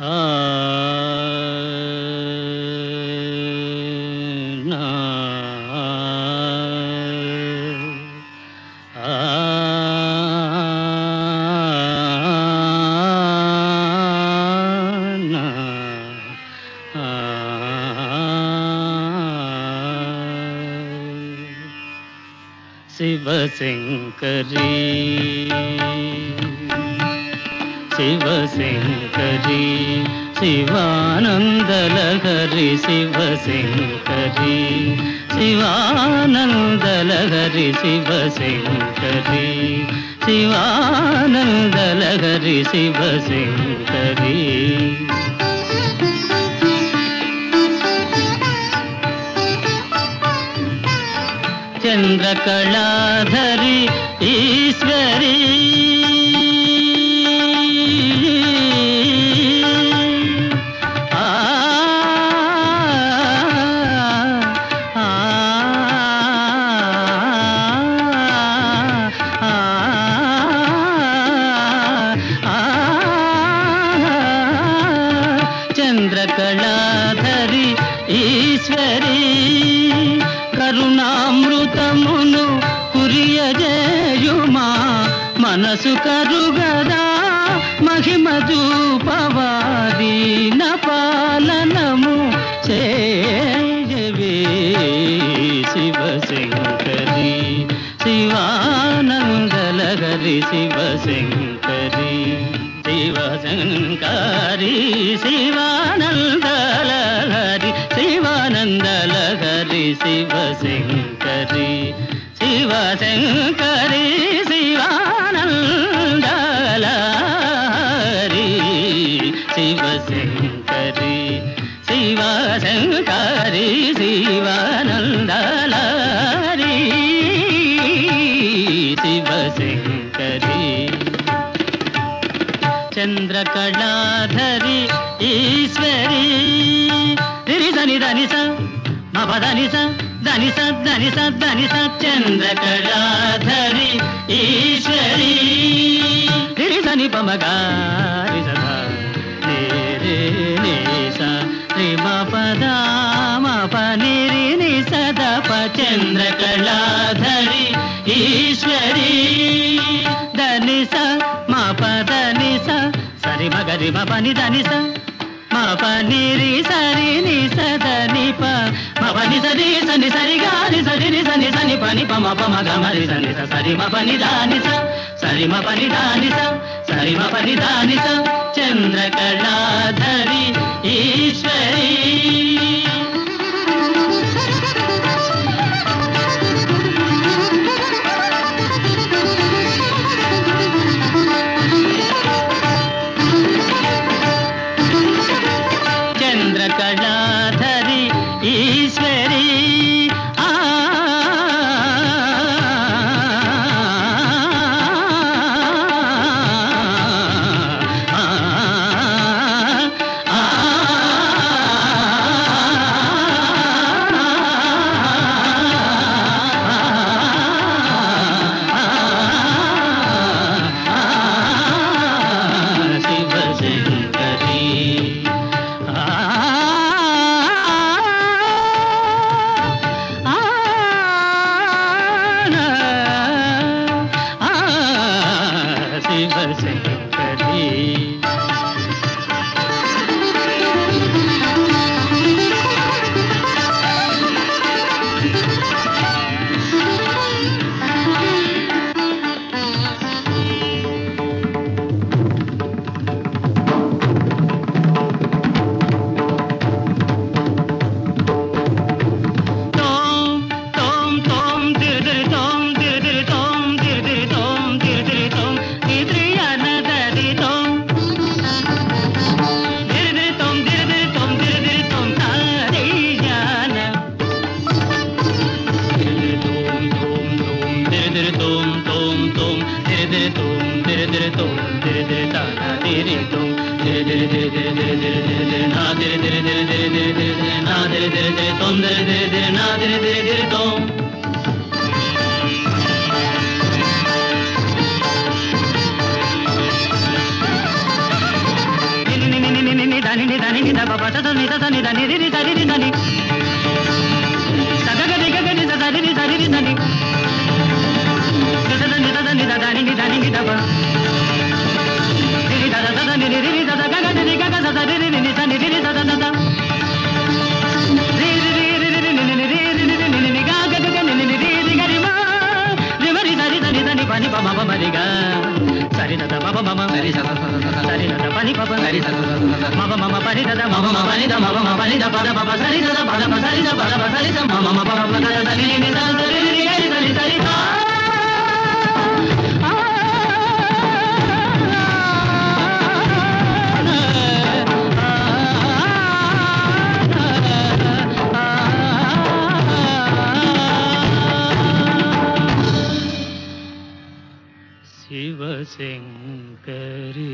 ఆ నా ఆ నా ఆ శివశంకరీ శివశంకరీ శివానందలహరి శివశంకరీ. శివానందలహరి శివశంకరీ ఈశ్వరీ కరుణామృతమును కురియజేయుమా. మనసు కరుగదా మహిమ చూపవారి పాలనము చేయవే. శివశంకరి శివానందలహరి శివశంకరి. శివశంకరి శివానందలహరి శివానందలహరి శివశంకరి శివశంకరి శివానందలహరి శివశంకరి శివశంకరి శివా చంద్రకళాధరి ఈశ్వరి. రిరి ధని దని స మప ధని స ధని స ధని స ధని స చంద్రకళాధరి ఈశ్వరి. ధని పమగా సరి మ పని మ ప ని దని స మా పని రి సరి ని స ని ప. మ ప ని స సరి గా ని స రి ని స సని స ప మ ప మ గ మ రి స స. సరి మ పని దాని స సరి మ పని దాని స సరి మ పని దాని స. చంద్రకళాధరి ఈశ్వర శివశంకరి तेरे तुम धीरे धीरे धीरे धीरे धीरे धीरे धीरे धीरे ना धीरे धीरे धीरे धीरे धीरे धीरे धीरे ना धीरे धीरे धीरे तुम धीरे धीरे धीरे ना धीरे धीरे धीरे तुम దాని దాని నిద బాబా తద నిద దాని దాని రి రి దాని రి దాని సగగ దిగగ నిద దాని రి దాని రి దాని సరి సద సరి సద పని పప సరి సద మమ మమ పని సద మమ మమ పని ద మమ మమ పని ద పద పప సరి సద పద ప సరి సద పద ప సరి స మమ మమ పద పద సరి ని సరి సరి సరి సరి సరి செங்கரே